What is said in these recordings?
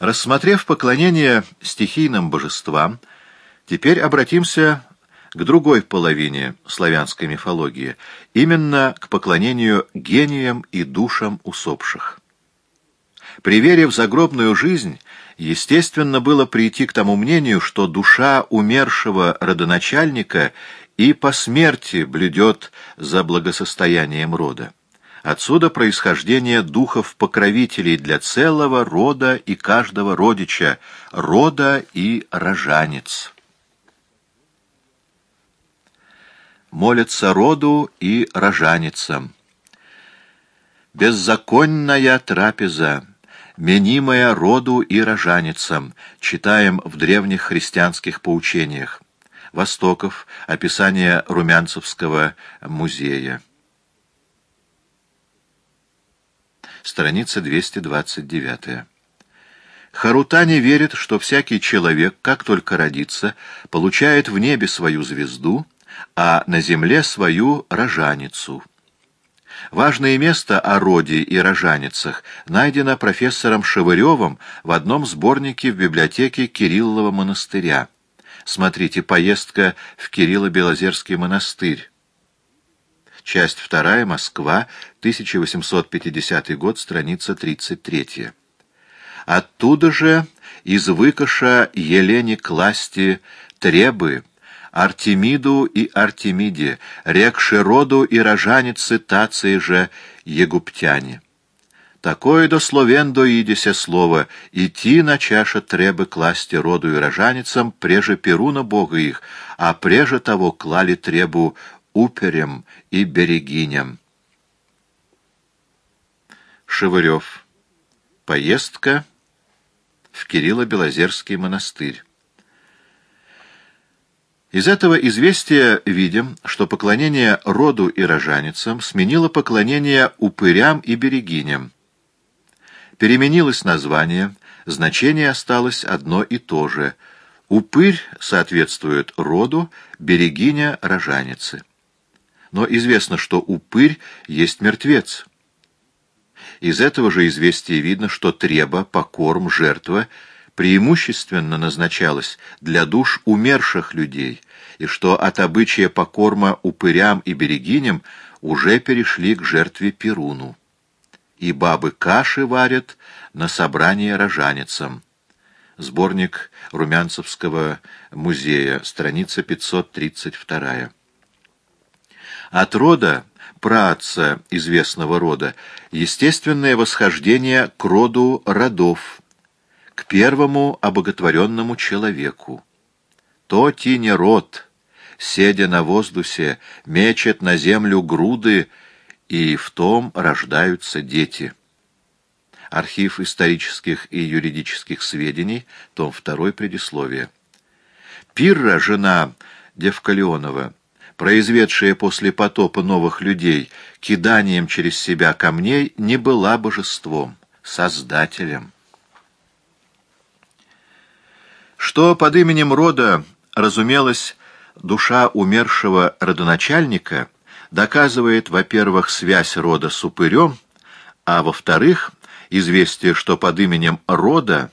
Рассмотрев поклонение стихийным божествам, теперь обратимся к другой половине славянской мифологии, именно к поклонению гениям и душам усопших. При вере в загробную жизнь, естественно, было прийти к тому мнению, что душа умершего родоначальника и по смерти блюдет за благосостоянием рода. Отсюда происхождение духов-покровителей для целого рода и каждого родича, рода и рожанец. Молятся роду и рожаницам. Беззаконная трапеза, менимая роду и рожаницам, читаем в древних христианских поучениях. Востоков, описание Румянцевского музея. Страница 229. Харутани верит, что всякий человек, как только родится, получает в небе свою звезду, а на земле свою рожаницу. Важное место о роде и рожаницах найдено профессором Шевыревым в одном сборнике в библиотеке Кириллова монастыря. Смотрите «Поездка в Кирилло-Белозерский монастырь». Часть 2. Москва. 1850 год. Страница 33. Оттуда же из выкоша Елене Класти Требы, Артемиду и Артемиде, рекши роду и рожаницы Тации же егуптяне. Такое дословен доидися слово, идти на чаша требы класти роду и рожаницам, преже Перуна бога их, а преже того клали требу уперем и берегиням. Шевырев. Поездка в Кирилло-Белозерский монастырь. Из этого известия видим, что поклонение роду и рожаницам сменило поклонение упырям и берегиням. Переменилось название, значение осталось одно и то же. Упырь соответствует роду, берегиня — рожаницы но известно, что упырь есть мертвец. Из этого же известия видно, что треба, покорм, жертва преимущественно назначалась для душ умерших людей, и что от обычая покорма упырям и берегиням уже перешли к жертве Перуну. И бабы каши варят на собрание рожаницам. Сборник Румянцевского музея, страница 532. От рода, праотца известного рода, естественное восхождение к роду родов, к первому обоготворенному человеку. То тине род, седя на воздухе, мечет на землю груды, и в том рождаются дети. Архив исторических и юридических сведений, том 2, предисловие. Пирра, жена Девкалионова, произведшая после потопа новых людей киданием через себя камней, не была божеством, создателем. Что под именем рода разумелась душа умершего родоначальника, доказывает, во-первых, связь рода с упырем, а во-вторых, известие, что под именем рода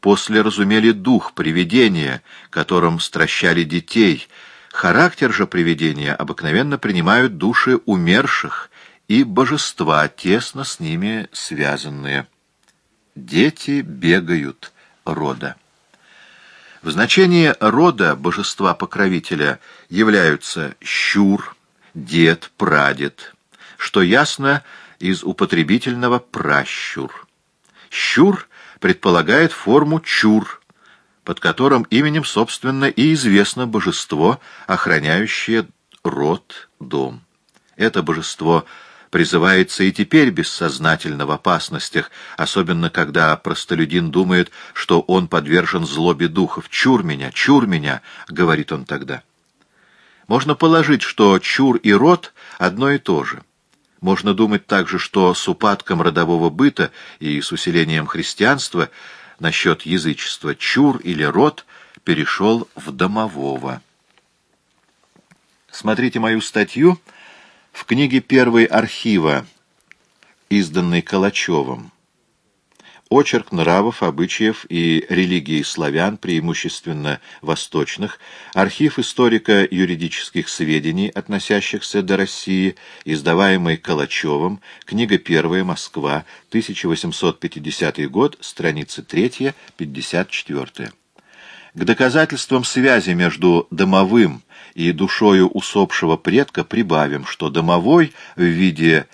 после разумели дух привидения, которым стращали детей, Характер же привидения обыкновенно принимают души умерших и божества, тесно с ними связанные. Дети бегают рода. В значении рода божества-покровителя являются щур, дед, прадед, что ясно из употребительного пращур. Щур предполагает форму чур, под которым именем, собственно, и известно божество, охраняющее род, дом. Это божество призывается и теперь бессознательно в опасностях, особенно когда простолюдин думает, что он подвержен злобе духов. «Чур меня, чур меня!» — говорит он тогда. Можно положить, что чур и род — одно и то же. Можно думать также, что с упадком родового быта и с усилением христианства — насчет язычества чур или род перешел в домового. Смотрите мою статью в книге «Первой архива», изданной Калачевым. Очерк нравов, обычаев и религии славян, преимущественно восточных, архив историко-юридических сведений, относящихся до России, издаваемый Калачевым, книга первая, Москва, 1850 год, страницы 3-54. К доказательствам связи между домовым и душою усопшего предка прибавим, что домовой в виде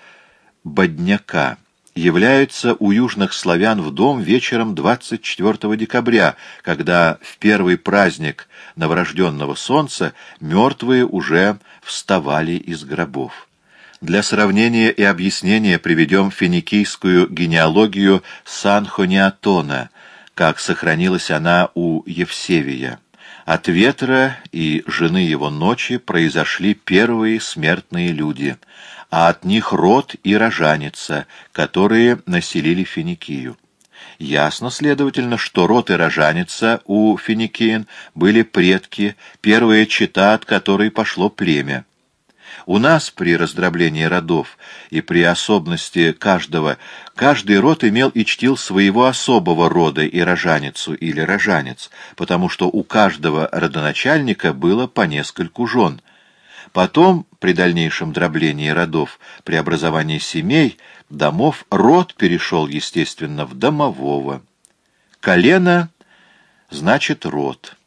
бодняка является у южных славян в дом вечером 24 декабря, когда в первый праздник новорожденного солнца мертвые уже вставали из гробов. Для сравнения и объяснения приведем финикийскую генеалогию Санхониатона, как сохранилась она у Евсевия. От ветра и жены его ночи произошли первые смертные люди — а от них род и рожаница, которые населили Финикию. Ясно, следовательно, что род и рожаница у финикиен были предки, первая чета, от которой пошло племя. У нас при раздроблении родов и при особенности каждого, каждый род имел и чтил своего особого рода и рожаницу или рожанец, потому что у каждого родоначальника было по нескольку жен — Потом, при дальнейшем дроблении родов, при образовании семей, домов, род перешел, естественно, в домового. Колено значит род,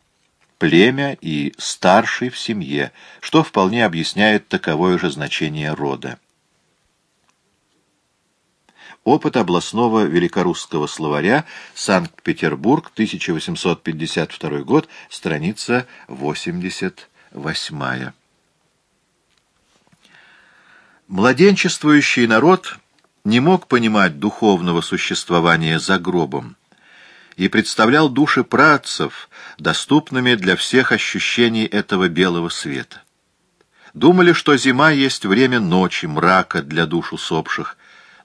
племя и старший в семье, что вполне объясняет таковое же значение рода. Опыт областного великорусского словаря, Санкт-Петербург, 1852 год, страница 88. Младенчествующий народ не мог понимать духовного существования за гробом и представлял души працев доступными для всех ощущений этого белого света. Думали, что зима есть время ночи, мрака для душ усопших,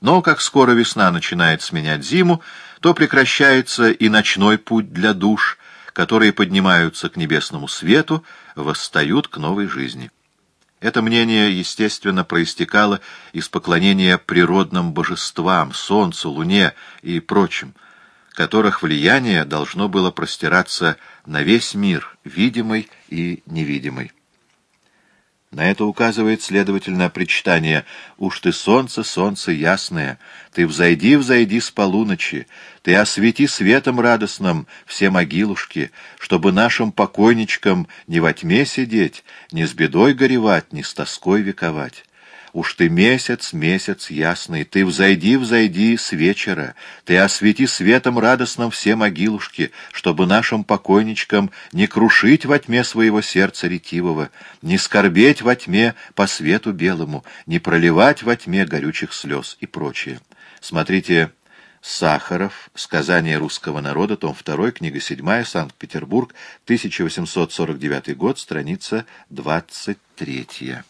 но как скоро весна начинает сменять зиму, то прекращается и ночной путь для душ, которые поднимаются к небесному свету, восстают к новой жизни. Это мнение, естественно, проистекало из поклонения природным божествам, солнцу, луне и прочим, которых влияние должно было простираться на весь мир, видимый и невидимый. На это указывает, следовательно, причитание «Уж ты солнце, солнце ясное, ты взойди, взойди с полуночи, ты освети светом радостным все могилушки, чтобы нашим покойничкам не во тьме сидеть, не с бедой горевать, не с тоской вековать». Уж ты месяц, месяц ясный, ты взойди, взойди с вечера, ты освети светом радостным все могилушки, чтобы нашим покойничкам не крушить во тьме своего сердца ретивого, не скорбеть во тьме по свету белому, не проливать во тьме горючих слез и прочее. Смотрите Сахаров. Сказание русского народа. Том 2. Книга 7. Санкт-Петербург. 1849 год. Страница 23.